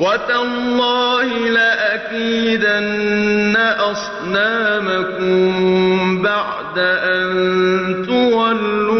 وَتَاللَّهِ لَأَكِيدَنَّ أَصْنَامَكُم بَعْدَ أَن تُوَلُّوا